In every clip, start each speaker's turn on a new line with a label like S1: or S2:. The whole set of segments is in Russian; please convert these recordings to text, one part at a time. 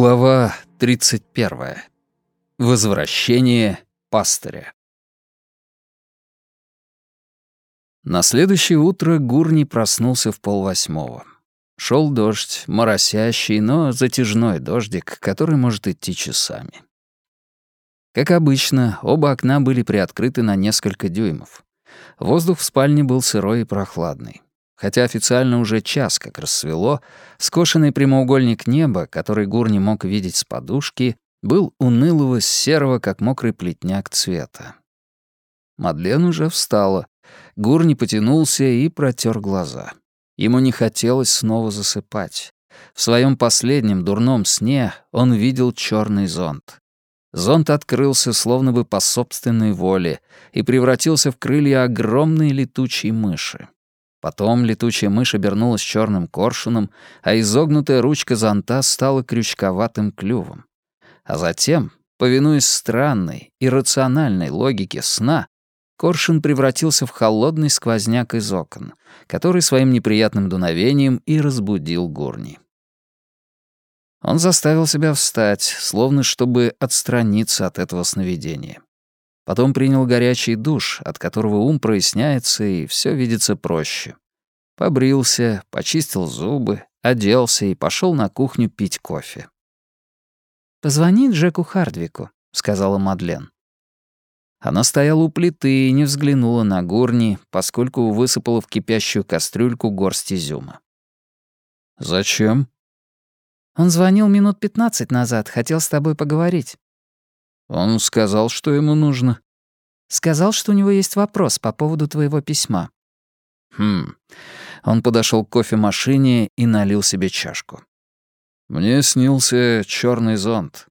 S1: Глава 31. Возвращение пастыря. На следующее утро Гурни проснулся в полвосьмого. Шел дождь, моросящий, но затяжной дождик, который может идти часами. Как обычно, оба окна были приоткрыты на несколько дюймов. Воздух в спальне был сырой и прохладный. Хотя официально уже час, как рассвело, скошенный прямоугольник неба, который Гур не мог видеть с подушки, был унылого серого, как мокрый плетняк цвета. Мадлен уже встала. Гур не потянулся и протер глаза. Ему не хотелось снова засыпать. В своем последнем дурном сне он видел черный зонт. Зонт открылся словно бы по собственной воле и превратился в крылья огромной летучей мыши. Потом летучая мышь обернулась черным коршуном, а изогнутая ручка зонта стала крючковатым клювом. А затем, повинуясь странной, иррациональной логике сна, коршун превратился в холодный сквозняк из окон, который своим неприятным дуновением и разбудил Гурни. Он заставил себя встать, словно чтобы отстраниться от этого сновидения. Потом принял горячий душ, от которого ум проясняется и все видится проще. Побрился, почистил зубы, оделся и пошел на кухню пить кофе.
S2: «Позвони Джеку Хардвику», — сказала Мадлен.
S1: Она стояла у плиты и не взглянула на Гурни, поскольку высыпала в кипящую кастрюльку горсть изюма. «Зачем?»
S2: «Он звонил минут пятнадцать назад, хотел с тобой поговорить».
S1: Он сказал, что ему нужно.
S2: Сказал, что у него есть вопрос по поводу твоего письма.
S1: Хм. Он подошел к кофемашине и налил себе чашку. Мне снился черный зонт.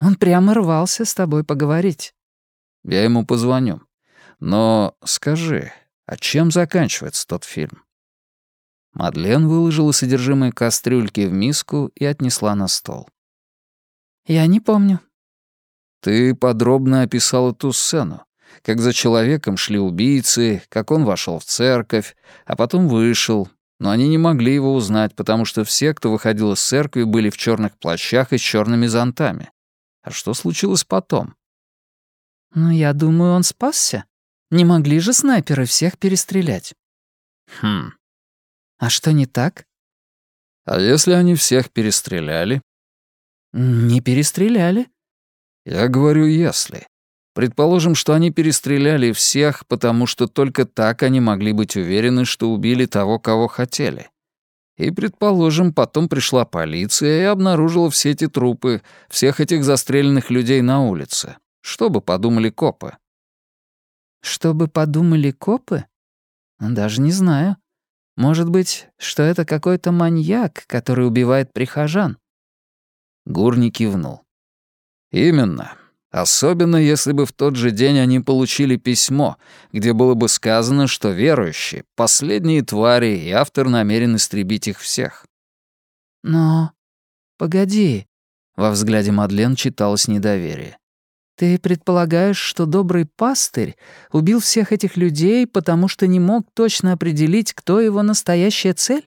S2: Он прямо рвался с тобой поговорить.
S1: Я ему позвоню. Но скажи, а чем заканчивается тот фильм? Мадлен выложила содержимое кастрюльки в миску и отнесла на стол.
S2: «Я не помню.
S1: Ты подробно описал эту сцену, как за человеком шли убийцы, как он вошел в церковь, а потом вышел, но они не могли его узнать, потому что все, кто выходил из церкви, были в черных плащах и с черными зонтами. А что случилось потом?
S2: Ну, я думаю, он спасся. Не могли же снайперы всех перестрелять.
S1: Хм.
S2: А что не так?
S1: А если они всех перестреляли?
S2: Не перестреляли.
S1: Я говорю «если». Предположим, что они перестреляли всех, потому что только так они могли быть уверены, что убили того, кого хотели. И, предположим, потом пришла полиция и обнаружила все эти трупы, всех этих застреленных людей на улице. Что бы подумали копы?
S2: Что бы подумали копы? Даже не знаю. Может быть, что это какой-то маньяк, который убивает прихожан?
S1: Гурни кивнул. Именно. Особенно если бы в тот же день они получили письмо, где было бы сказано, что верующие — последние твари, и автор намерен истребить их всех.
S2: Но... Погоди. Во взгляде Мадлен читалось недоверие. Ты предполагаешь, что добрый пастырь убил всех этих людей, потому что не мог точно определить, кто его настоящая цель?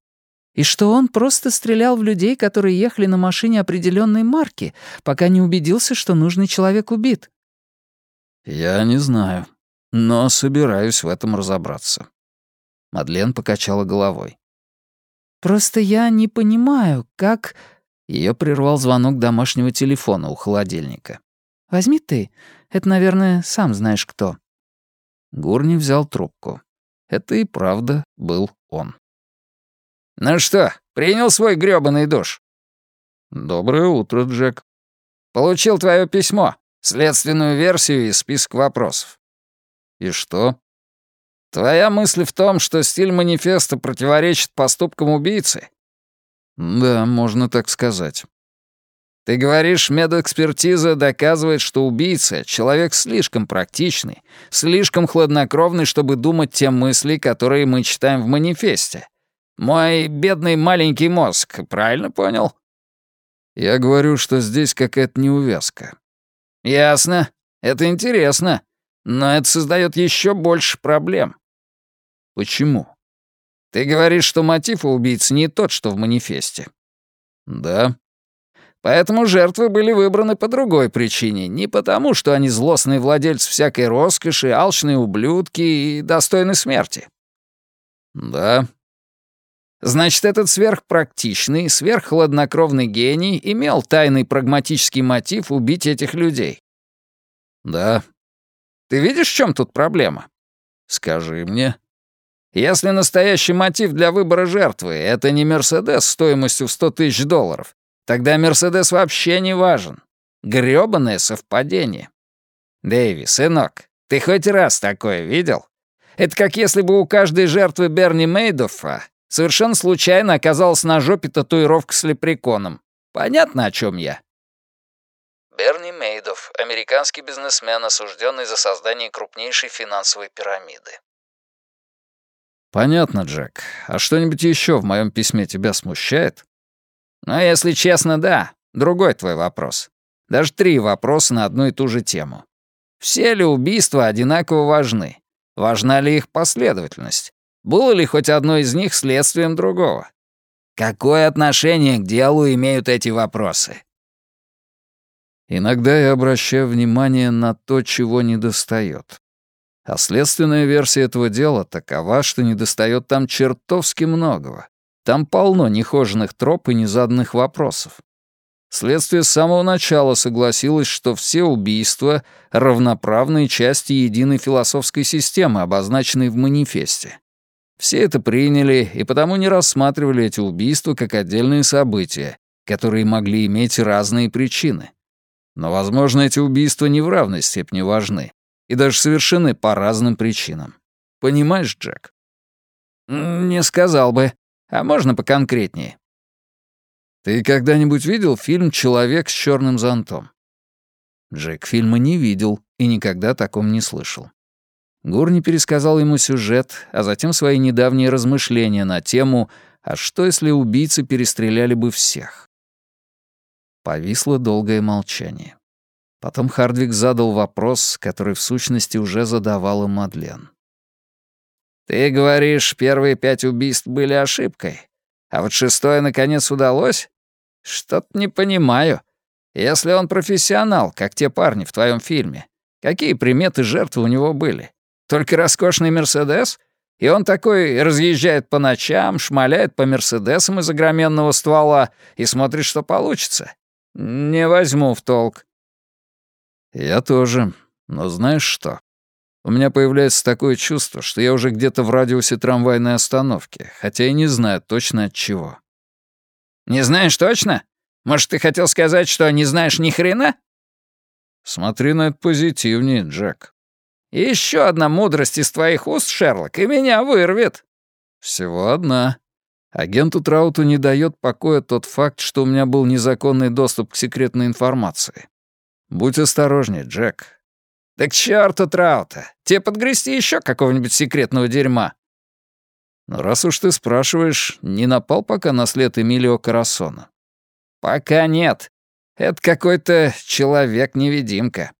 S2: И что он просто стрелял в людей, которые ехали на машине определенной марки, пока не убедился, что нужный человек убит.
S1: «Я не знаю, но собираюсь в этом разобраться». Мадлен покачала головой.
S2: «Просто я не понимаю, как...»
S1: Ее прервал звонок домашнего телефона у холодильника.
S2: «Возьми ты. Это, наверное, сам знаешь кто».
S1: Гурни взял трубку. Это и правда был он.
S3: «Ну что, принял свой грёбаный душ?»
S1: «Доброе утро, Джек».
S3: «Получил твое письмо, следственную версию и список вопросов».
S1: «И что?»
S3: «Твоя мысль в том, что стиль манифеста противоречит поступкам убийцы?»
S1: «Да, можно так сказать».
S3: «Ты говоришь, медэкспертиза доказывает, что убийца — человек слишком практичный, слишком хладнокровный, чтобы думать те мысли, которые мы читаем в манифесте. Мой бедный маленький мозг, правильно понял?
S1: Я говорю, что здесь какая-то неувязка.
S3: Ясно. Это интересно. Но это создает еще больше проблем.
S1: Почему?
S3: Ты говоришь, что мотив у убийцы не тот, что в манифесте.
S1: Да.
S3: Поэтому жертвы были выбраны по другой причине, не потому, что они злостные владельцы всякой роскоши, алчные ублюдки и достойны смерти. Да. Значит, этот сверхпрактичный, сверххладнокровный гений имел тайный прагматический мотив убить этих людей. Да. Ты видишь, в чем тут проблема? Скажи мне. Если настоящий мотив для выбора жертвы — это не Мерседес стоимостью в 100 тысяч долларов, тогда Мерседес вообще не важен. Грёбаное совпадение. Дэйви, сынок, ты хоть раз такое видел? Это как если бы у каждой жертвы Берни Мейдоффа совершенно случайно оказалась на жопе татуировка с лепреконом. Понятно, о чем я?
S1: Берни Мейдов, американский бизнесмен, осужденный за создание крупнейшей финансовой пирамиды.
S3: «Понятно, Джек. А что-нибудь еще в моем письме тебя смущает?»
S1: «Ну, если честно, да. Другой твой вопрос. Даже три вопроса на одну и ту же тему. Все ли убийства одинаково важны? Важна ли их последовательность? Было ли хоть одно из них следствием другого? Какое отношение к делу имеют эти вопросы?»
S3: Иногда я обращаю внимание на то, чего недостает. А следственная версия этого дела такова, что недостает там чертовски многого. Там полно нехоженных троп и незаданных вопросов. Следствие с самого начала согласилось, что все убийства — равноправные части единой философской системы, обозначенной в манифесте. Все это приняли и потому не рассматривали эти убийства как отдельные события, которые могли иметь разные причины. Но, возможно, эти убийства не в равной степени важны и даже совершены по разным причинам. Понимаешь, Джек?
S1: Не сказал бы. А можно поконкретнее?
S3: Ты когда-нибудь видел фильм «Человек с черным зонтом»? Джек фильма не видел и никогда о таком не слышал. Гурни пересказал ему сюжет, а затем свои недавние размышления на тему «А что, если убийцы перестреляли бы всех?» Повисло долгое молчание. Потом Хардвик задал вопрос, который в сущности уже задавала Мадлен.
S1: «Ты говоришь, первые пять убийств были ошибкой, а вот шестое, наконец, удалось? Что-то не понимаю. Если он профессионал, как те парни в твоем фильме, какие приметы жертвы у него были? Только роскошный «Мерседес»? И он такой разъезжает по ночам, шмаляет по «Мерседесам» из огроменного ствола и смотрит, что получится. Не возьму в толк.
S3: «Я тоже. Но знаешь что? У меня появляется такое чувство, что я уже где-то в радиусе трамвайной остановки, хотя и не знаю точно от чего».
S1: «Не знаешь точно? Может, ты хотел сказать, что не знаешь ни хрена?»
S3: «Смотри на это позитивнее, Джек».
S1: «Еще одна мудрость из твоих уст, Шерлок, и меня вырвет».
S3: «Всего одна. Агенту Трауту не дает покоя тот факт, что у меня был незаконный доступ к секретной информации. Будь осторожнее, Джек.
S1: Да к черту Траута. Тебе подгрести еще какого-нибудь секретного дерьма.
S3: Но раз уж ты спрашиваешь, не напал пока на след Эмилио Карасона?
S1: Пока нет. Это какой-то человек-невидимка.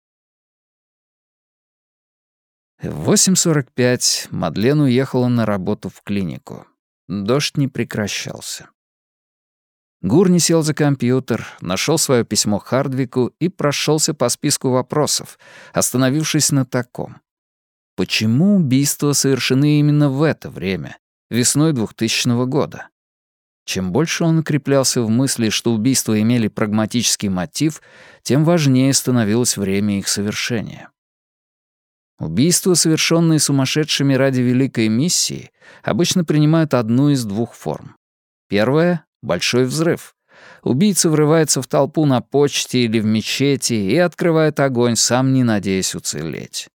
S2: В 8.45 Мадлен уехала на работу в клинику. Дождь не прекращался. Гурни сел за компьютер, нашел свое письмо Хардвику и прошелся по списку вопросов, остановившись на таком. Почему убийства совершены именно в это время, весной 2000 года? Чем больше он укреплялся в мысли, что убийства имели прагматический мотив, тем важнее становилось время их совершения. Убийства, совершенные сумасшедшими ради великой миссии, обычно принимают одну из двух форм. Первая Большой взрыв. Убийца врывается в толпу на почте или в мечети и открывает огонь, сам не надеясь уцелеть.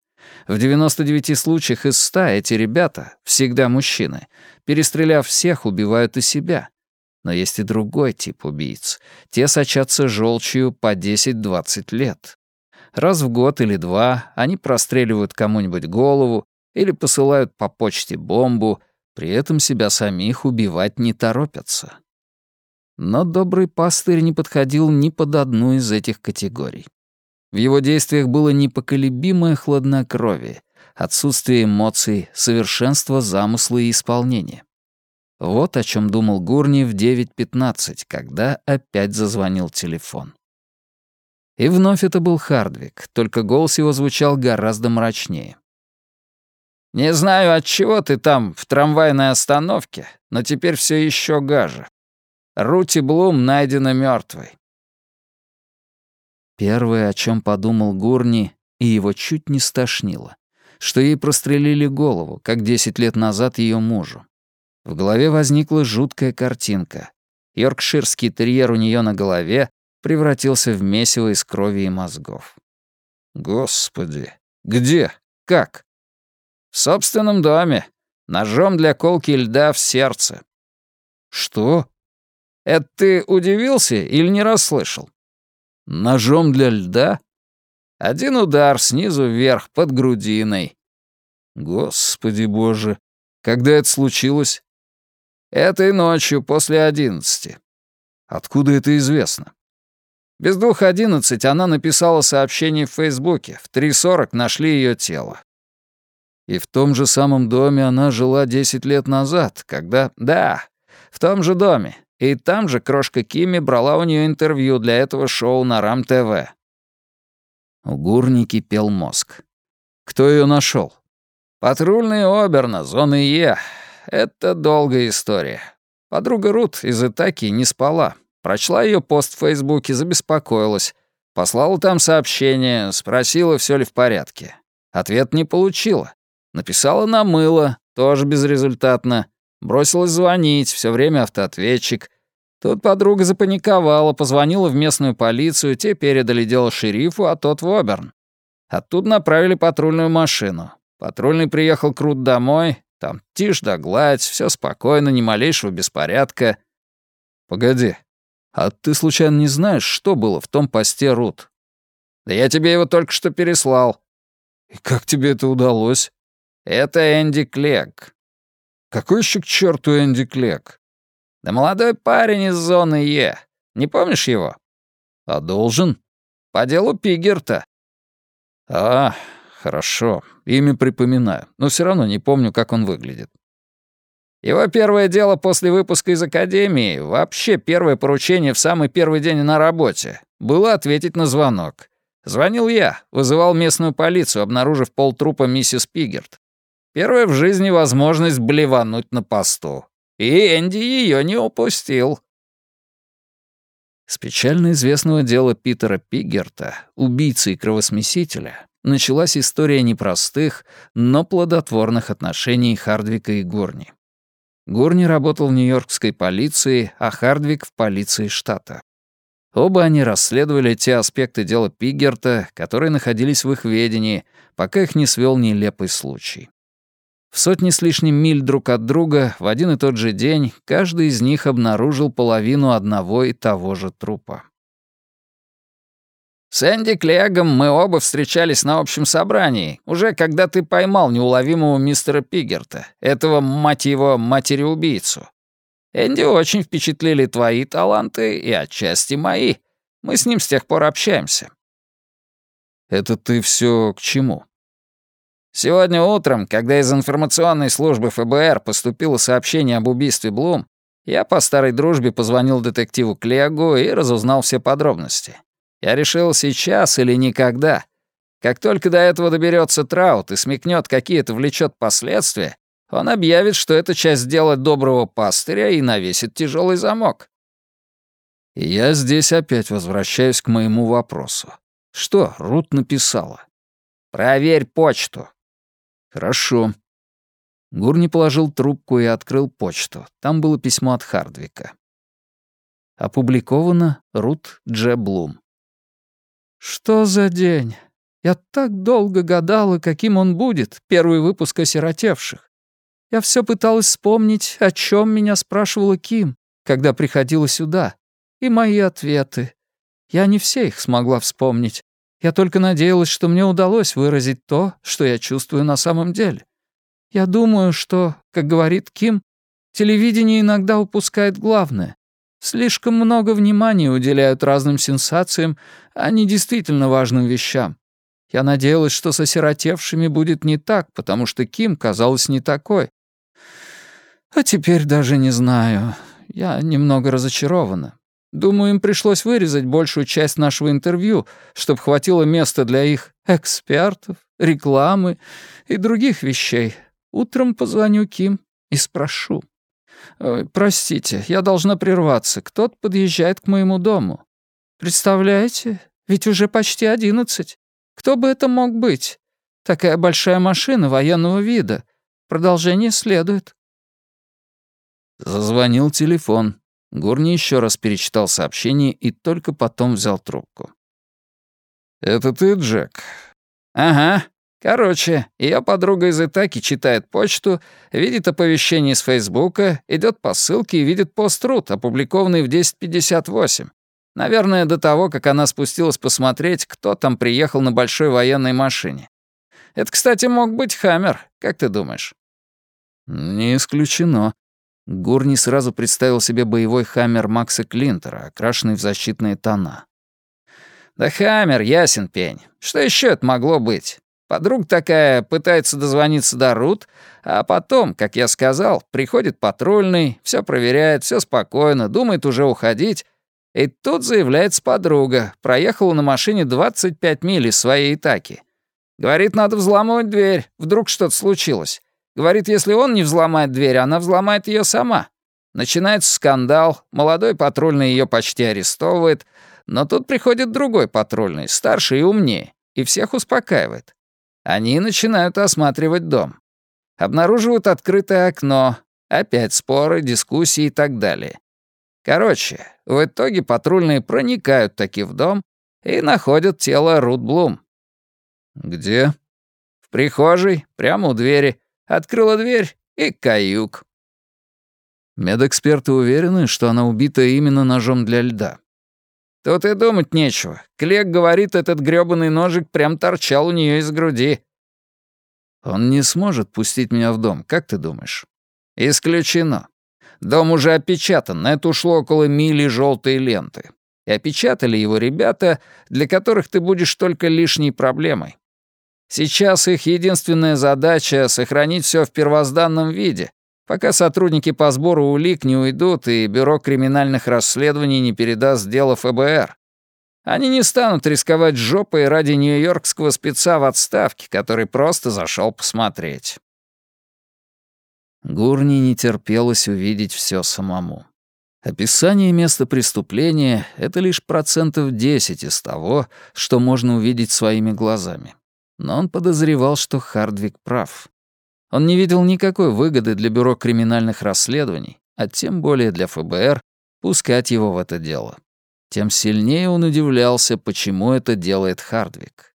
S2: В 99 случаях из 100 эти ребята, всегда мужчины, перестреляв всех, убивают и себя. Но есть и другой тип убийц. Те сочатся желчью по 10-20 лет. Раз в год или два они простреливают кому-нибудь голову или посылают по почте бомбу, при этом себя самих убивать не торопятся. Но добрый пастырь не подходил ни под одну из этих категорий. В его действиях было непоколебимое хладнокровие, отсутствие эмоций, совершенство замысла и исполнения.
S1: Вот о чем думал Гурни в 9.15, когда опять зазвонил телефон. И вновь это был Хардвик, только голос его звучал гораздо мрачнее.
S3: «Не знаю, от чего ты там, в трамвайной остановке, но теперь все еще гаже. Рути Блум найдена мертвой.
S1: Первое, о чем подумал Гурни, и его чуть не стошнило, что ей прострелили голову, как десять лет назад ее мужу. В голове возникла жуткая картинка. Йоркширский терьер у нее на голове превратился в месиво из крови и мозгов.
S3: «Господи! Где? Как?» «В собственном доме. Ножом для колки льда в сердце».
S1: «Что?»
S3: «Это ты удивился или не расслышал?»
S1: «Ножом для льда?»
S3: «Один удар снизу вверх под грудиной».
S1: «Господи боже! Когда это случилось?»
S3: «Этой ночью после одиннадцати».
S1: «Откуда это известно?»
S3: Без двух одиннадцать она написала сообщение в Фейсбуке. В 3.40 нашли ее тело.
S1: И в том же самом доме она жила десять лет назад, когда...
S3: Да, в том же доме. И там же крошка Кими брала у нее интервью для этого шоу на РАМ-ТВ.
S1: У Гурни кипел мозг. Кто ее нашел?
S3: Патрульный Оберна, зоны Е. Это долгая история. Подруга Рут из Итаки не спала. Прочла ее пост в Фейсбуке, забеспокоилась. Послала там сообщение, спросила, все ли в порядке. Ответ не получила. Написала на мыло, тоже безрезультатно. Бросилась звонить, все время автоответчик. Тут подруга запаниковала, позвонила в местную полицию, те передали дело шерифу, а тот в Оберн. Оттуда направили патрульную машину. Патрульный приехал крут домой, там тишь да гладь, все спокойно, ни малейшего беспорядка.
S1: Погоди, а ты случайно не знаешь, что было в том посте Рут?
S3: Да я тебе его только что переслал.
S1: И как тебе это удалось?
S3: Это Энди Клег.
S1: Какой еще к черту Энди Клек?
S3: Да молодой парень из зоны Е. Не помнишь его?
S1: А должен?
S3: По делу Пигерта.
S1: А, хорошо. Имя припоминаю, но все равно не помню, как он выглядит.
S3: Его первое дело после выпуска из академии, вообще первое поручение в самый первый день на работе, было ответить на звонок. Звонил я, вызывал местную полицию, обнаружив полтрупа миссис Пигерт. Первая в жизни возможность блевануть на посту. И Энди ее не упустил.
S1: С печально известного дела Питера Пигерта, убийцы и кровосмесителя, началась история непростых, но плодотворных отношений Хардвика и Горни. Горни работал в нью-йоркской полиции, а Хардвик — в полиции штата. Оба они расследовали те аспекты дела Пигерта, которые находились в их ведении, пока их не свел нелепый случай. В сотни с лишним миль друг от друга в один и тот же день каждый из них обнаружил половину одного и того же трупа.
S3: «С Энди Клегом мы оба встречались на общем собрании, уже когда ты поймал неуловимого мистера Пигерта, этого, мать его, матери-убийцу. Энди очень впечатлили твои таланты и отчасти мои. Мы с ним с тех пор общаемся».
S1: «Это ты все к чему?»
S3: Сегодня утром, когда из информационной службы ФБР поступило сообщение об убийстве Блум, я по старой дружбе позвонил детективу Клегу и разузнал все подробности. Я решил сейчас или никогда. Как только до этого доберется Траут и смекнет, какие это влечет последствия, он объявит, что это часть дела доброго пастыря и навесит тяжелый замок.
S1: И я здесь опять возвращаюсь к моему вопросу. Что Рут написала?
S3: «Проверь почту»,
S1: «Хорошо». Гурни положил трубку и открыл почту. Там было письмо от Хардвика. Опубликовано Рут Дж. Блум.
S2: «Что за день? Я так долго гадала, каким он будет, первый выпуск осиротевших. Я все пыталась вспомнить, о чем меня спрашивала Ким, когда приходила сюда, и мои ответы. Я не все их смогла вспомнить, я только надеялась, что мне удалось выразить то, что я чувствую на самом деле. Я думаю, что, как говорит Ким, телевидение иногда упускает главное. Слишком много внимания уделяют разным сенсациям, а не действительно важным вещам. Я надеялась, что с осиротевшими будет не так, потому что Ким казалась не такой. «А теперь даже не знаю. Я немного разочарована. Думаю, им пришлось вырезать большую часть нашего интервью, чтобы хватило места для их экспертов, рекламы и других вещей. Утром позвоню Ким и спрошу. «Простите, я должна прерваться. Кто-то подъезжает к моему дому. Представляете? Ведь уже почти одиннадцать. Кто бы это мог быть? Такая большая машина военного вида. Продолжение следует».
S1: Зазвонил телефон. Гурни еще раз перечитал сообщение и только потом взял трубку.
S3: «Это ты, Джек?» «Ага. Короче, ее подруга из Итаки читает почту, видит оповещение с Фейсбука, идет по ссылке и видит пост-рут, опубликованный в 10.58. Наверное, до того, как она спустилась посмотреть, кто там приехал на большой военной машине. Это, кстати, мог быть Хаммер, как ты думаешь?»
S1: «Не исключено», Гурни сразу представил себе боевой «Хаммер» Макса Клинтера, окрашенный в защитные тона.
S3: «Да «Хаммер», ясен пень. Что еще это могло быть? Подруга такая пытается дозвониться до Рут, а потом, как я сказал, приходит патрульный, все проверяет, все спокойно, думает уже уходить. И тут заявляется подруга, проехала на машине 25 миль из своей Итаки. Говорит, надо взламывать дверь, вдруг что-то случилось. Говорит, если он не взломает дверь, она взломает ее сама. Начинается скандал, молодой патрульный ее почти арестовывает, но тут приходит другой патрульный, старше и умнее, и всех успокаивает. Они начинают осматривать дом. Обнаруживают открытое окно, опять споры, дискуссии и так далее. Короче, в итоге патрульные проникают таки в дом и находят тело Рут Блум.
S1: «Где?»
S3: «В прихожей, прямо у двери. Открыла дверь и каюк.
S1: Медэксперты уверены, что она убита именно ножом для льда.
S3: Тут и думать нечего. Клек говорит, этот грёбаный ножик прям торчал у нее из груди.
S1: Он не сможет пустить меня в дом, как ты думаешь?
S3: Исключено. Дом уже опечатан, на это ушло около мили желтой ленты. И опечатали его ребята, для которых ты будешь только лишней проблемой. Сейчас их единственная задача — сохранить все в первозданном виде, пока сотрудники по сбору улик не уйдут и Бюро криминальных расследований не передаст дело ФБР. Они не станут рисковать жопой ради нью-йоркского спеца в отставке, который просто зашел посмотреть.
S1: Гурни не терпелось увидеть все самому. Описание места преступления — это лишь процентов 10 из того, что можно увидеть своими глазами но он подозревал, что Хардвик прав. Он не видел никакой выгоды для Бюро криминальных расследований, а тем более для ФБР, пускать его в это дело. Тем сильнее он удивлялся, почему это делает Хардвик.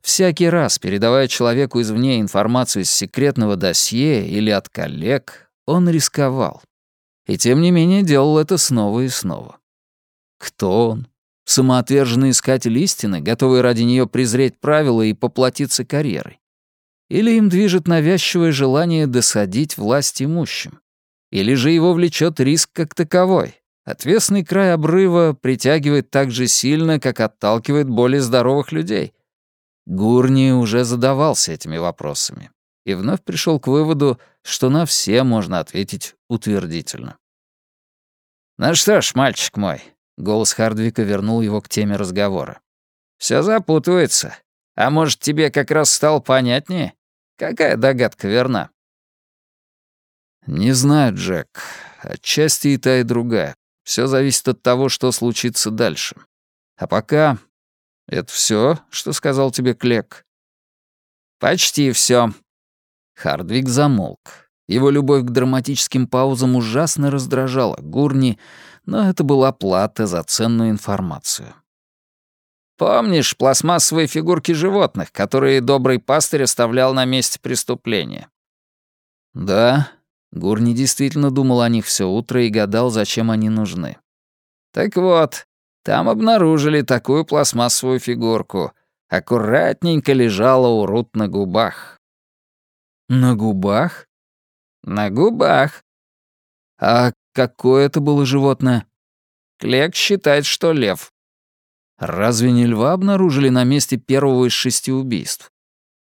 S1: Всякий раз, передавая человеку извне информацию из секретного досье или от коллег, он рисковал. И тем не менее делал это снова и снова. Кто он? Самоотверженный искатель истины, готовый ради нее презреть правила и поплатиться карьерой? Или им движет навязчивое желание досадить власть имущим? Или же его влечет риск как таковой? Отвесный край обрыва притягивает так же сильно, как отталкивает более здоровых людей. Гурни уже задавался этими вопросами и вновь пришел к выводу, что на все можно ответить утвердительно.
S3: «Ну что ж, мальчик мой, Голос Хардвика вернул его к теме разговора. «Всё запутывается. А может, тебе как раз стало понятнее? Какая догадка верна?»
S1: «Не знаю, Джек. Отчасти и та, и другая. Всё зависит от того, что случится дальше. А пока... Это всё, что сказал тебе Клек?»
S3: «Почти всё».
S1: Хардвик замолк. Его любовь к драматическим паузам ужасно раздражала Гурни, но это была плата за ценную информацию.
S3: «Помнишь пластмассовые фигурки животных, которые добрый пастырь оставлял на месте преступления?»
S1: «Да». Гурни действительно думал о них все утро и гадал, зачем они нужны.
S3: «Так вот, там обнаружили такую пластмассовую фигурку. Аккуратненько лежала у Рут на губах».
S1: «На губах?»
S3: «На губах».
S1: «А Какое это было животное?
S3: Клек считает, что лев.
S1: Разве не льва обнаружили на месте первого из шести убийств?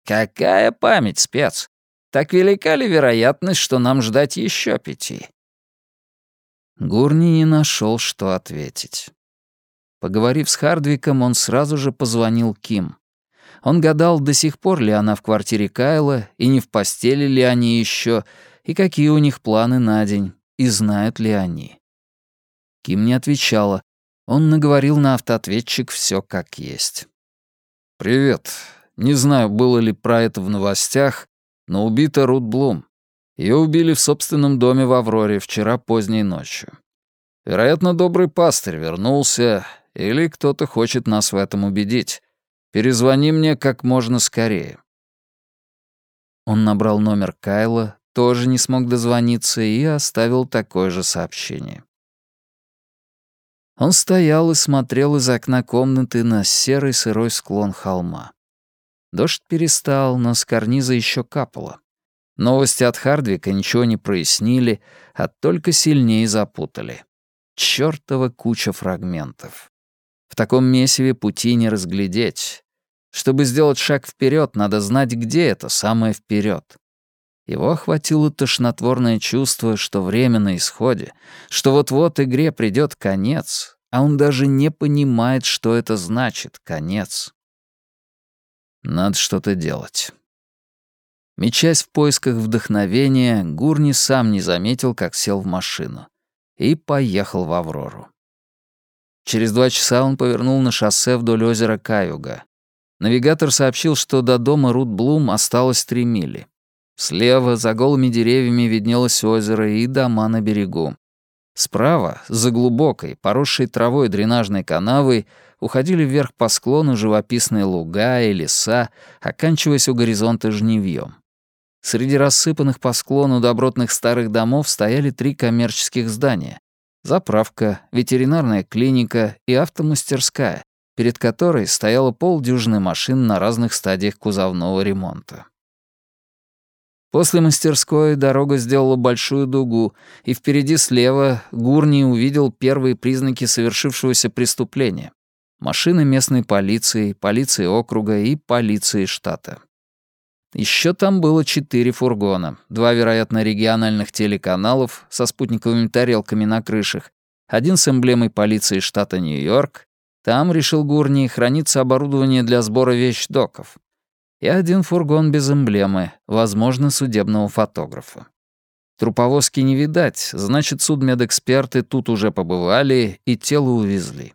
S3: Какая память, спец? так велика ли вероятность, что нам ждать еще пяти?»
S1: Гурни не нашел, что ответить. Поговорив с Хардвиком, он сразу же позвонил Ким. Он гадал, до сих пор ли она в квартире Кайла, и не в постели ли они еще, и какие у них планы на день, и знают ли они. Ким не отвечала. Он наговорил на автоответчик все как есть. «Привет. Не знаю, было ли про это в новостях, но убита Рут Блум. Ее убили в собственном доме в Авроре вчера поздней ночью. Вероятно, добрый пастырь вернулся, или кто-то хочет нас в этом убедить. Перезвони мне как можно скорее». Он набрал номер Кайла, тоже не смог дозвониться и оставил такое же сообщение. Он стоял и смотрел из окна комнаты на серый сырой склон холма. Дождь перестал, но с карниза еще капало. Новости от Хардвика ничего не прояснили, а только сильнее запутали. Чёртова куча фрагментов. В таком месиве пути не разглядеть. Чтобы сделать шаг вперед, надо знать, где это самое вперед. Его охватило тошнотворное чувство, что время на исходе, что вот-вот игре придет конец, а он даже не понимает, что это значит — конец. Надо что-то делать. Мечась в поисках вдохновения, Гурни сам не заметил, как сел в машину. И поехал в Аврору. Через два часа он повернул на шоссе вдоль озера Каюга. Навигатор сообщил, что до дома Рут Блум осталось три мили. Слева, за голыми деревьями, виднелось озеро и дома на берегу. Справа, за глубокой, поросшей травой дренажной канавой, уходили вверх по склону живописные луга и леса, оканчиваясь у горизонта жнивьем. Среди рассыпанных по склону добротных старых домов стояли три коммерческих здания. Заправка, ветеринарная клиника и автомастерская, перед которой стояло полдюжины машин на разных стадиях кузовного ремонта. После мастерской дорога сделала большую дугу, и впереди слева Гурни увидел первые признаки совершившегося преступления. Машины местной полиции, полиции округа и полиции штата. Еще там было четыре фургона, два, вероятно, региональных телеканалов со спутниковыми тарелками на крышах, один с эмблемой полиции штата Нью-Йорк. Там, решил Гурни, хранится оборудование для сбора вещдоков и один фургон без эмблемы, возможно, судебного фотографа. Труповозки не видать, значит, судмедэксперты тут уже побывали и тело увезли.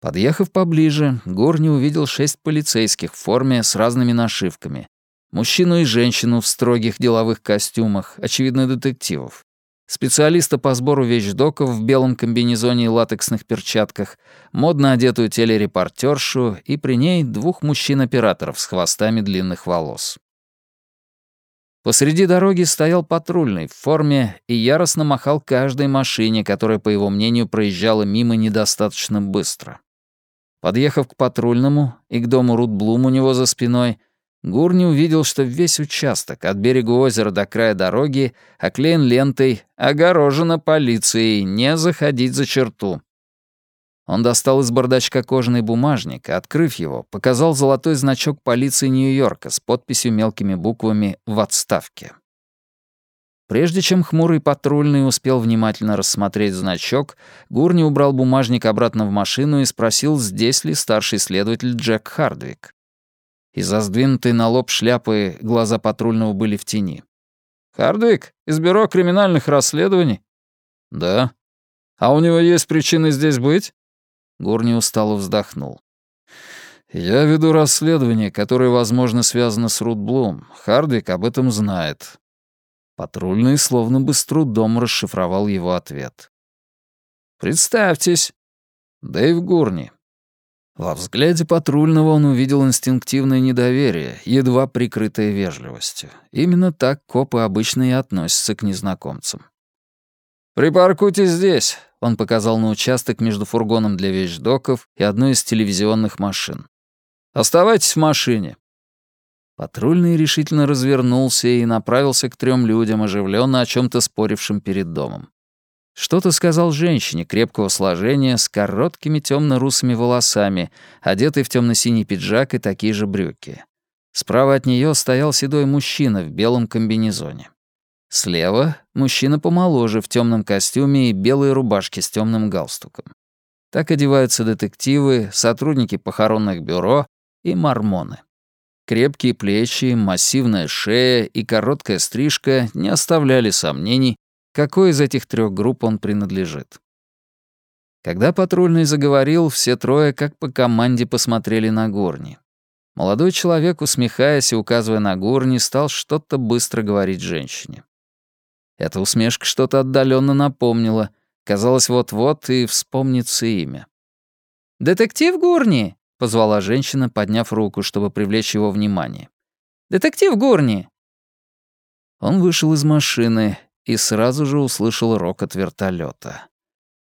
S1: Подъехав поближе, Горни увидел шесть полицейских в форме с разными нашивками. Мужчину и женщину в строгих деловых костюмах, очевидно, детективов специалиста по сбору вещдоков в белом комбинезоне и латексных перчатках, модно одетую телерепортершу и при ней двух мужчин-операторов с хвостами длинных волос. Посреди дороги стоял патрульный в форме и яростно махал каждой машине, которая, по его мнению, проезжала мимо недостаточно быстро. Подъехав к патрульному и к дому Рутблум у него за спиной, Гурни увидел, что весь участок от берега озера до края дороги оклеен лентой «Огорожено полицией, не заходить за черту». Он достал из бардачка кожаный бумажник, открыв его, показал золотой значок полиции Нью-Йорка с подписью мелкими буквами «В отставке». Прежде чем хмурый патрульный успел внимательно рассмотреть значок, Гурни убрал бумажник обратно в машину и спросил, здесь ли старший следователь Джек Хардвик. Из-за сдвинутой на лоб шляпы глаза патрульного были в тени. «Хардвик, из бюро криминальных расследований?» «Да». «А у него есть причины здесь быть?» Гурни устало вздохнул. «Я веду расследование, которое, возможно, связано с Рут Блум. Хардвик об этом знает». Патрульный словно бы с трудом расшифровал его ответ. «Представьтесь». «Дэйв Гурни, во взгляде патрульного он увидел инстинктивное недоверие, едва прикрытое вежливостью. Именно так копы обычно и относятся к незнакомцам. «Припаркуйте здесь», — он показал на участок между фургоном для вещдоков и одной из телевизионных машин. «Оставайтесь в машине». Патрульный решительно развернулся и направился к трем людям, оживленно о чем то спорившим перед домом. Что-то сказал женщине крепкого сложения с короткими темно-русыми волосами, одетой в темно-синий пиджак и такие же брюки. Справа от нее стоял седой мужчина в белом комбинезоне. Слева — мужчина помоложе в темном костюме и белой рубашке с темным галстуком. Так одеваются детективы, сотрудники похоронных бюро и мормоны. Крепкие плечи, массивная шея и короткая стрижка не оставляли сомнений, какой из этих трех групп он принадлежит. Когда патрульный заговорил, все трое как по команде посмотрели на Горни. Молодой человек, усмехаясь и указывая на Горни, стал что-то быстро говорить женщине. Эта усмешка что-то отдаленно напомнила. Казалось, вот-вот и вспомнится имя.
S2: «Детектив Гурни!» — позвала женщина, подняв руку, чтобы привлечь его внимание. «Детектив Гурни!»
S1: Он вышел из машины и сразу же услышал рокот вертолета.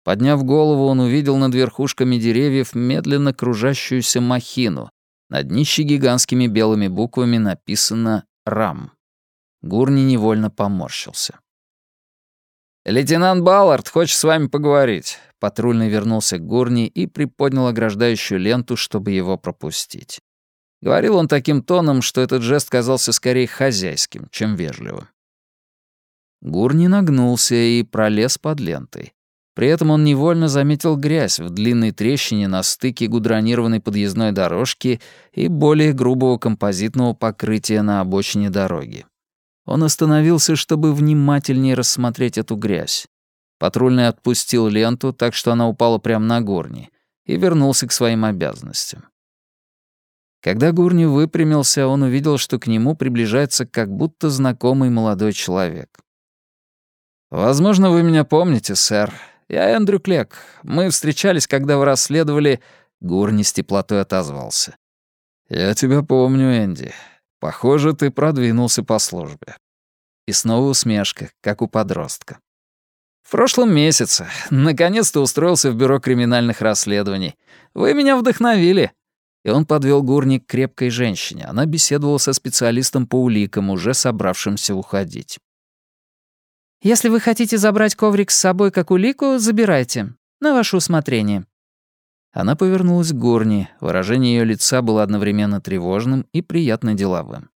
S1: Подняв голову, он увидел над верхушками деревьев медленно кружащуюся махину. На днище гигантскими белыми буквами написано «РАМ». Гурни невольно поморщился.
S3: «Лейтенант Баллард хочет с вами поговорить». Патрульный вернулся к Гурни и приподнял ограждающую ленту, чтобы его пропустить. Говорил он таким тоном, что этот жест казался скорее хозяйским, чем вежливым.
S1: Гурни нагнулся и пролез под лентой. При этом он невольно заметил грязь в длинной трещине на стыке гудронированной подъездной дорожки и более грубого композитного покрытия на обочине дороги. Он остановился, чтобы внимательнее рассмотреть эту грязь. Патрульный отпустил ленту, так что она упала прямо на Гурни, и вернулся к своим обязанностям. Когда Гурни выпрямился, он увидел, что к нему приближается как будто знакомый молодой человек.
S3: «Возможно, вы меня помните, сэр. Я Эндрю Клек. Мы встречались, когда вы расследовали...»
S1: Гурни с теплотой отозвался.
S3: «Я тебя помню, Энди. Похоже, ты продвинулся по службе.
S1: И снова усмешка, как у подростка.
S3: В прошлом месяце наконец-то устроился в бюро криминальных расследований. Вы меня вдохновили.
S1: И он подвел Гурник к крепкой женщине. Она беседовала со специалистом по уликам, уже собравшимся уходить.
S2: «Если вы хотите забрать коврик с собой как улику, забирайте. На ваше усмотрение.
S1: Она повернулась к Горни, выражение ее лица было одновременно тревожным и приятно деловым.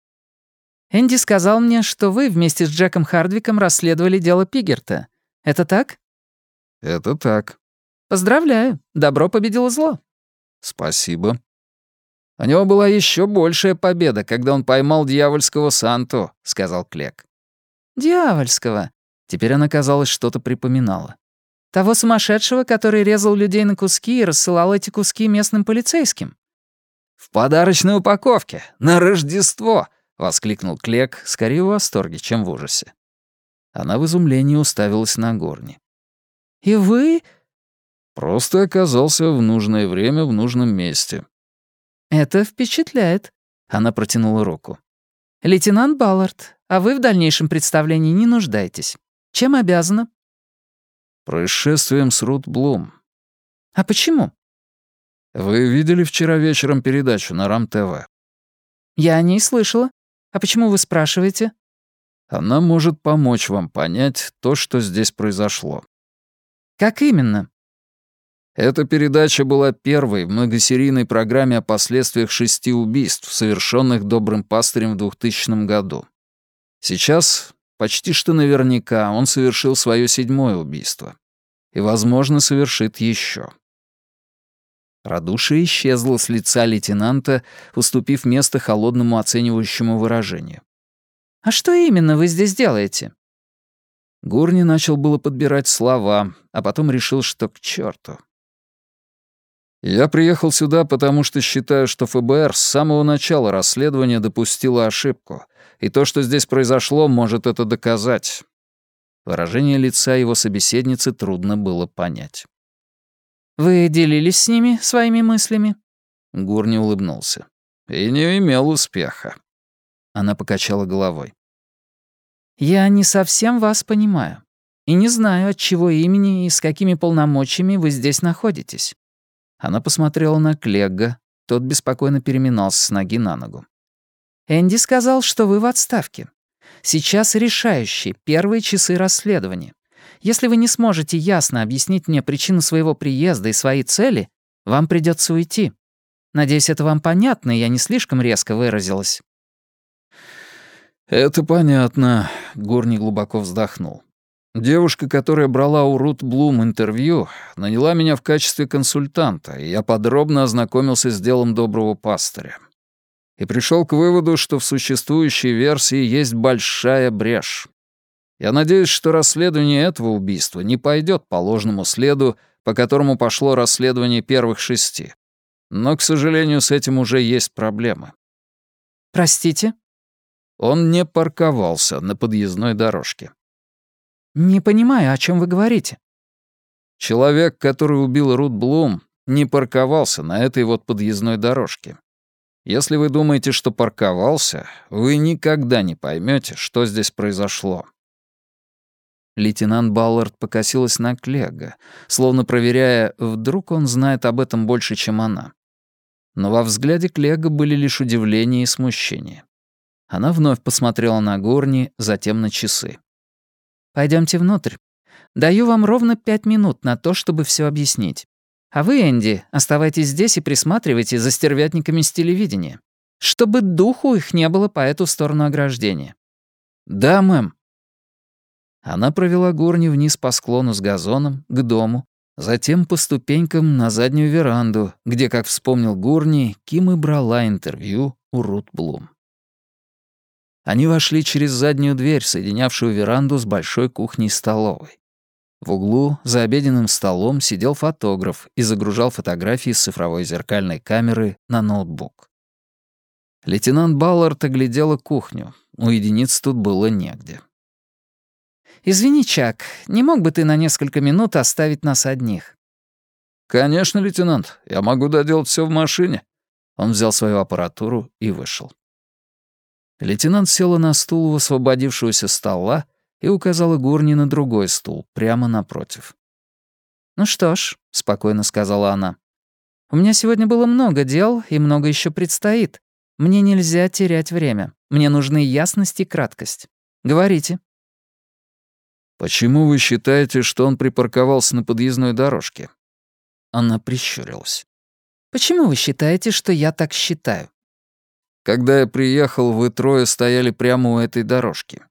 S2: «Энди сказал мне, что вы вместе с Джеком Хардвиком расследовали дело Пигерта. Это так?»
S3: «Это так».
S2: «Поздравляю, добро победило зло».
S3: «Спасибо». «У него была еще большая победа, когда он поймал дьявольского Санту», — сказал Клек.
S2: «Дьявольского».
S1: Теперь она, казалось, что-то припоминала.
S2: Того сумасшедшего, который резал людей на куски и рассылал эти куски местным полицейским.
S3: «В подарочной упаковке! На Рождество!» — воскликнул Клек,
S1: скорее в восторге, чем в ужасе. Она в изумлении уставилась на горни.
S2: «И вы...»
S3: «Просто оказался в нужное время в нужном месте».
S2: «Это впечатляет», — она протянула руку. «Лейтенант Баллард, а вы в дальнейшем представлении не нуждаетесь. Чем обязана?»
S3: Происшествием с Рут Блум.
S2: А почему?
S3: Вы видели вчера вечером передачу на РАМ-ТВ?
S2: Я о ней слышала. А почему вы спрашиваете?
S3: Она может помочь вам понять то, что здесь произошло.
S2: Как именно?
S3: Эта передача была первой в многосерийной программе о последствиях шести убийств, совершенных добрым пастырем в 2000 году. Сейчас Почти что наверняка он совершил свое седьмое убийство. И, возможно, совершит еще.
S1: Радушие исчезло с лица лейтенанта, уступив место холодному оценивающему выражению.
S2: «А что именно вы здесь делаете?»
S1: Гурни начал было подбирать слова, а потом решил, что к черту.
S3: «Я приехал сюда, потому что считаю, что ФБР с самого начала расследования допустило ошибку, и то, что здесь произошло, может это доказать».
S1: Выражение лица его собеседницы трудно было понять.
S2: «Вы делились с ними своими мыслями?»
S1: Гурни улыбнулся.
S3: «И не имел успеха».
S1: Она покачала головой.
S2: «Я не совсем вас понимаю. И не знаю, от чего имени и с какими полномочиями вы здесь находитесь».
S1: Она посмотрела на Клегга, тот беспокойно переминался с ноги на ногу.
S2: Энди сказал, что вы в отставке. Сейчас решающие, первые часы расследования. Если вы не сможете ясно объяснить мне причину своего приезда и свои цели, вам придется уйти. Надеюсь, это вам понятно, и я не слишком резко выразилась».
S1: «Это понятно», — Гурни глубоко вздохнул. Девушка, которая брала у Рут Блум интервью, наняла меня в качестве консультанта, и я подробно ознакомился с делом доброго пастыря. И пришел к выводу, что в существующей версии есть большая брешь. Я надеюсь, что расследование этого убийства не пойдет по ложному следу, по которому пошло расследование первых шести. Но, к сожалению, с этим уже есть проблемы.
S2: «Простите?»
S1: Он не парковался на подъездной дорожке.
S2: «Не понимаю, о чем вы говорите».
S1: Человек, который убил Рут Блум, не парковался на этой вот подъездной дорожке. Если вы думаете, что парковался, вы никогда не поймете, что здесь произошло. Лейтенант Баллард покосилась на Клега, словно проверяя, вдруг он знает об этом больше, чем она. Но во взгляде Клега были лишь удивление и смущение. Она вновь посмотрела на Горни, затем на часы. Пойдемте внутрь. Даю вам ровно пять минут на то, чтобы все объяснить. А вы, Энди, оставайтесь здесь и присматривайте за стервятниками с телевидения, чтобы духу их не было по эту сторону ограждения. Да, мэм. Она провела Горни вниз по склону с газоном, к дому, затем по ступенькам на заднюю веранду, где, как вспомнил Гурни, Ким и брала интервью у Рут Блум. Они вошли через заднюю дверь, соединявшую веранду с большой кухней-столовой. В углу, за обеденным столом, сидел фотограф и загружал фотографии с цифровой зеркальной камеры на ноутбук. Лейтенант Баллард оглядела кухню. Уединиться тут было негде.
S2: «Извини, Чак, не мог бы ты на несколько минут оставить нас одних?»
S1: «Конечно, лейтенант. Я могу доделать все в машине». Он взял свою аппаратуру и вышел. Лейтенант села на стул у освободившегося стола и указала Гурни на другой стул, прямо напротив.
S2: «Ну что ж», — спокойно сказала она, — «у меня сегодня было много дел, и много еще предстоит. Мне нельзя терять время. Мне нужны ясность и краткость. Говорите».
S1: «Почему вы считаете, что он припарковался на подъездной дорожке?» Она прищурилась.
S2: «Почему вы считаете, что я так считаю?»
S1: «Когда я приехал, вы трое стояли прямо у этой дорожки.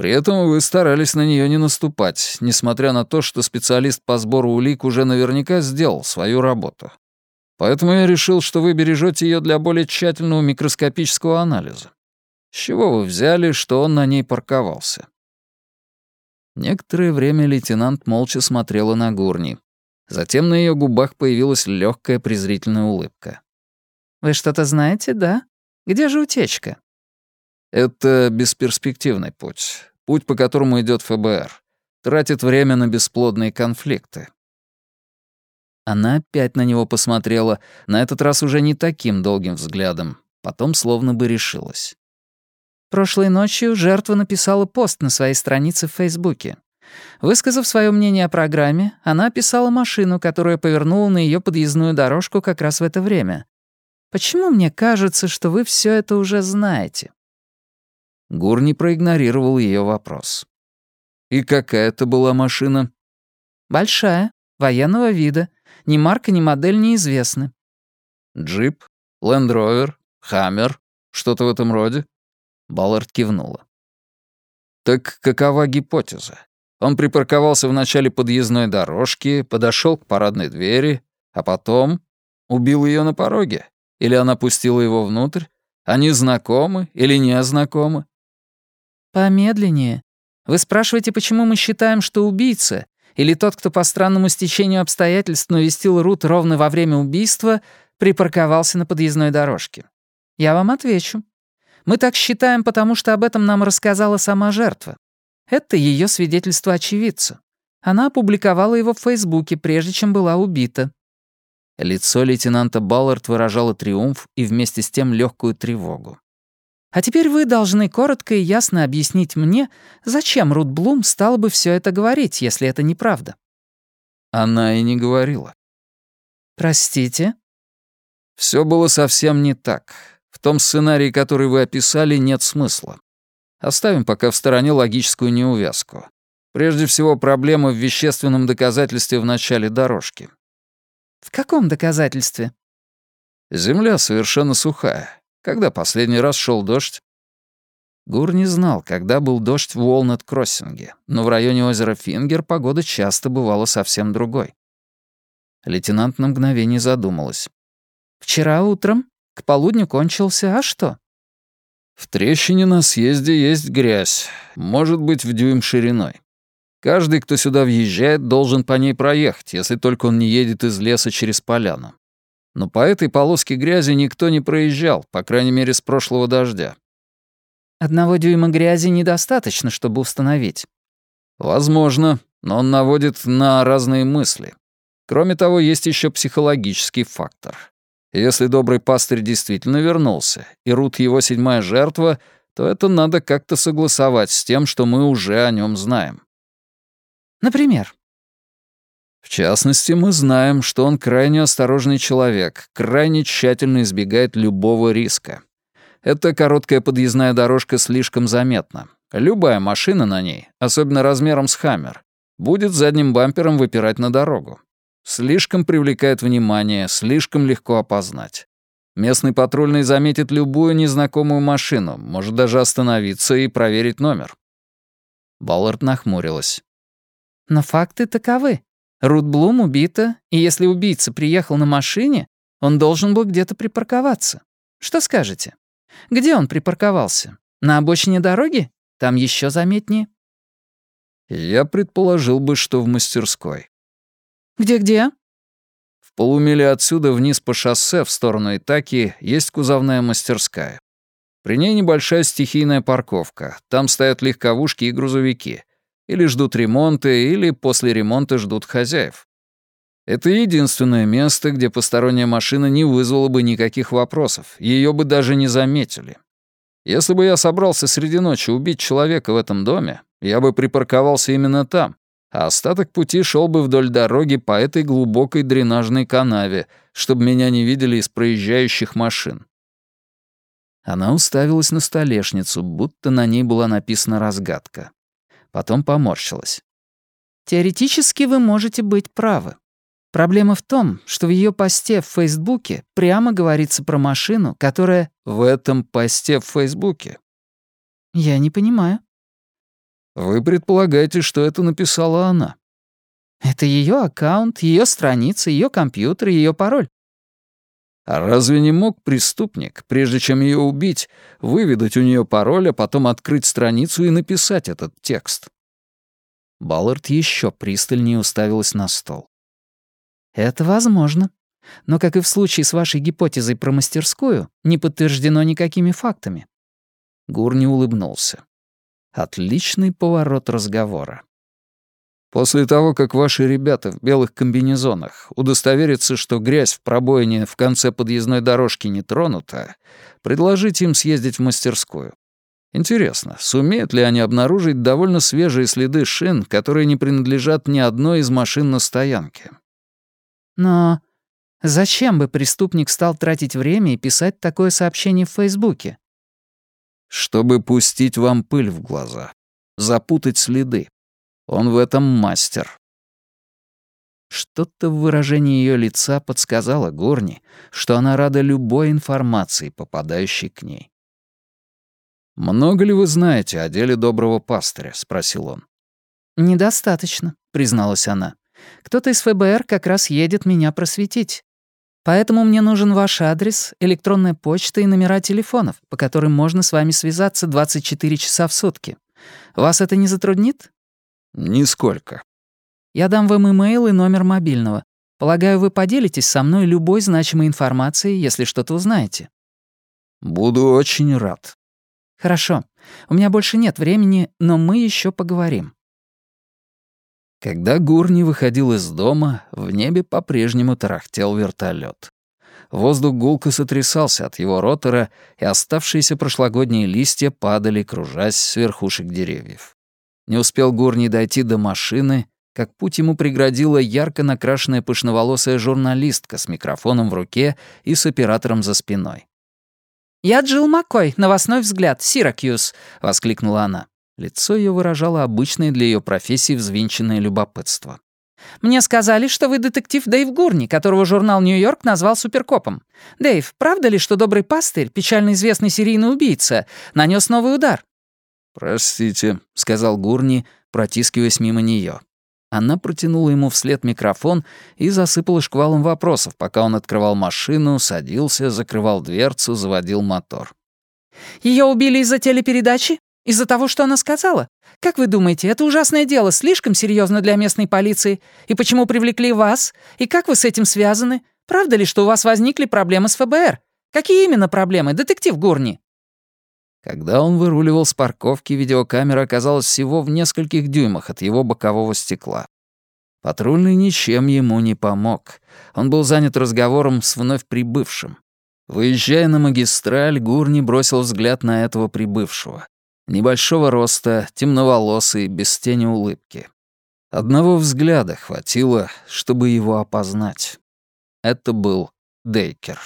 S1: При этом вы старались на нее не наступать, несмотря на то, что специалист по сбору улик уже наверняка сделал свою работу. Поэтому я решил, что вы бережете ее для более тщательного микроскопического анализа. С чего вы взяли, что он на ней парковался?» Некоторое время лейтенант молча смотрела на Гурни. Затем на ее губах появилась легкая презрительная улыбка.
S2: «Вы что-то знаете, да? Где же утечка?»
S1: «Это бесперспективный путь. Путь, по которому идет ФБР. Тратит время на бесплодные конфликты». Она опять на него посмотрела, на этот раз уже не таким долгим взглядом, потом словно бы решилась.
S2: Прошлой ночью жертва написала пост на своей странице в Фейсбуке. Высказав свое мнение о программе, она описала машину, которая повернула на ее подъездную дорожку как раз в это время. Почему мне кажется, что вы все это уже знаете?»
S1: Гур не проигнорировал ее вопрос. «И какая это была машина?»
S2: «Большая, военного вида. Ни марка, ни модель неизвестны».
S1: «Джип? Лендровер? Хаммер? Что-то в этом роде?» Баллард кивнула. «Так какова гипотеза? Он припарковался в начале подъездной дорожки, подошел к парадной двери, а потом убил ее на пороге? Или она пустила его внутрь? Они знакомы или не знакомы?»
S2: «Помедленнее. Вы спрашиваете, почему мы считаем, что убийца, или тот, кто по странному стечению обстоятельств навестил Рут ровно во время убийства, припарковался на подъездной дорожке? Я вам отвечу. Мы так считаем, потому что об этом нам рассказала сама жертва. Это ее свидетельство очевидца. Она опубликовала его в Фейсбуке, прежде чем была убита.
S1: Лицо лейтенанта Баллард выражало триумф и вместе с тем легкую тревогу.
S2: «А теперь вы должны коротко и ясно объяснить мне, зачем Рут Блум стала бы все это говорить, если это неправда».
S1: Она и не говорила.
S2: «Простите?»
S1: Все было совсем не так. В том сценарии, который вы описали, нет смысла. Оставим пока в стороне логическую неувязку. Прежде всего, проблема в вещественном доказательстве в начале дорожки.
S2: В каком доказательстве?
S1: Земля совершенно сухая. Когда последний раз шел дождь? Гур не знал, когда был дождь в Уолнет-Кроссинге, но в районе озера Фингер погода часто бывала совсем другой. Лейтенант на мгновение задумалась. «Вчера утром? К полудню кончился, а что?» «В трещине на съезде есть грязь, может быть, в дюйм шириной. Каждый, кто сюда въезжает, должен по ней проехать, если только он не едет из леса через поляну. Но по этой полоске грязи никто не проезжал, по крайней мере, с прошлого дождя.
S2: Одного дюйма грязи недостаточно, чтобы установить.
S1: Возможно, но он наводит на разные мысли. Кроме того, есть еще психологический фактор. Если добрый пастырь действительно вернулся, и Рут его седьмая жертва, то это надо как-то согласовать с тем, что мы уже о нем знаем.
S2: Например?
S1: В частности, мы знаем, что он крайне осторожный человек, крайне тщательно избегает любого риска. Эта короткая подъездная дорожка слишком заметна. Любая машина на ней, особенно размером с «Хаммер», будет задним бампером выпирать на дорогу. Слишком привлекает внимание, слишком легко опознать. Местный патрульный заметит любую незнакомую машину, может даже остановиться и проверить номер. Баллард нахмурилась.
S2: Но факты таковы. Рут Блум убита, и если убийца приехал на машине, он должен был где-то припарковаться. Что скажете? Где он припарковался? На обочине дороги? Там еще заметнее.
S1: Я предположил бы, что в мастерской.
S2: Где-где?
S1: В полумиле отсюда вниз по шоссе в сторону Итаки есть кузовная мастерская. При ней небольшая стихийная парковка. Там стоят легковушки и грузовики. Или ждут ремонта, или после ремонта ждут хозяев. Это единственное место, где посторонняя машина не вызвала бы никаких вопросов, ее бы даже не заметили. Если бы я собрался среди ночи убить человека в этом доме, я бы припарковался именно там, а остаток пути шел бы вдоль дороги по этой глубокой дренажной канаве, чтобы меня не видели из проезжающих машин. Она уставилась на столешницу, будто на ней была написана разгадка. Потом поморщилась.
S2: «Теоретически вы можете быть правы. Проблема в том, что в ее посте в Фейсбуке прямо говорится про машину, которая...
S1: В этом посте в Фейсбуке?
S2: Я не понимаю.
S1: Вы предполагаете, что это написала она?
S2: Это ее аккаунт, ее страница, ее компьютер, ее пароль.
S1: А разве не мог преступник, прежде чем ее убить, выведать у нее пароль, а потом открыть страницу и написать этот текст? Баллард еще пристальнее уставилась на стол.
S2: Это возможно. Но, как и в случае с вашей гипотезой про мастерскую, не подтверждено никакими фактами.
S1: Гурни улыбнулся. Отличный поворот разговора. После того, как ваши ребята в белых комбинезонах удостоверятся, что грязь в пробоине в конце подъездной дорожки не тронута, предложите им съездить в мастерскую. Интересно, сумеют ли они обнаружить довольно свежие следы шин, которые не принадлежат ни одной из машин на стоянке?
S2: Но зачем бы преступник стал тратить время и писать такое сообщение в Фейсбуке?
S1: Чтобы пустить вам пыль в глаза, запутать следы. Он в этом мастер. Что-то в выражении ее лица подсказало Горни, что она рада любой информации, попадающей к ней. «Много ли вы знаете о деле доброго пастыря?» — спросил он.
S2: «Недостаточно», — призналась она. Кто-то из ФБР как раз едет меня просветить. Поэтому мне нужен ваш адрес, электронная почта и номера телефонов, по которым можно с вами связаться 24 часа в сутки. Вас это не затруднит?
S1: Нисколько.
S2: Я дам вам имейл и номер мобильного. Полагаю, вы поделитесь со мной любой значимой информацией, если что-то узнаете.
S1: Буду очень рад.
S2: Хорошо. У меня больше нет времени, но мы еще поговорим.
S1: Когда Гурни выходил из дома, в небе по-прежнему тарахтел вертолет. Воздух гулко сотрясался от его ротора, и оставшиеся прошлогодние листья падали, кружась с верхушек деревьев. Не успел Гурни дойти до машины, как путь ему преградила ярко накрашенная пышноволосая журналистка с микрофоном в руке и с оператором за спиной.
S2: «Я Джилл Маккой, новостной взгляд, Сиракьюз», — воскликнула она.
S1: Лицо ее выражало обычное для ее профессии взвинченное любопытство.
S2: «Мне сказали, что вы детектив Дэйв Гурни, которого журнал «Нью-Йорк» назвал суперкопом. Дэйв, правда ли, что добрый пастырь, печально известный серийный убийца, нанес новый удар?
S1: «Простите», — сказал Гурни, протискиваясь мимо нее. Она протянула ему вслед микрофон и засыпала шквалом вопросов, пока он открывал машину, садился, закрывал дверцу, заводил мотор.
S2: Ее убили из-за телепередачи? Из-за того, что она сказала? Как вы думаете, это ужасное дело слишком серьезно для местной полиции? И почему привлекли вас? И как вы с этим связаны? Правда ли, что у вас возникли проблемы с ФБР? Какие именно проблемы, детектив Гурни?»
S1: Когда он выруливал с парковки, видеокамера оказалась всего в нескольких дюймах от его бокового стекла. Патрульный ничем ему не помог. Он был занят разговором с вновь прибывшим. Выезжая на магистраль, Гурни бросил взгляд на этого прибывшего. Небольшого роста, темноволосый, без тени улыбки. Одного взгляда хватило, чтобы его опознать. Это был Дейкер.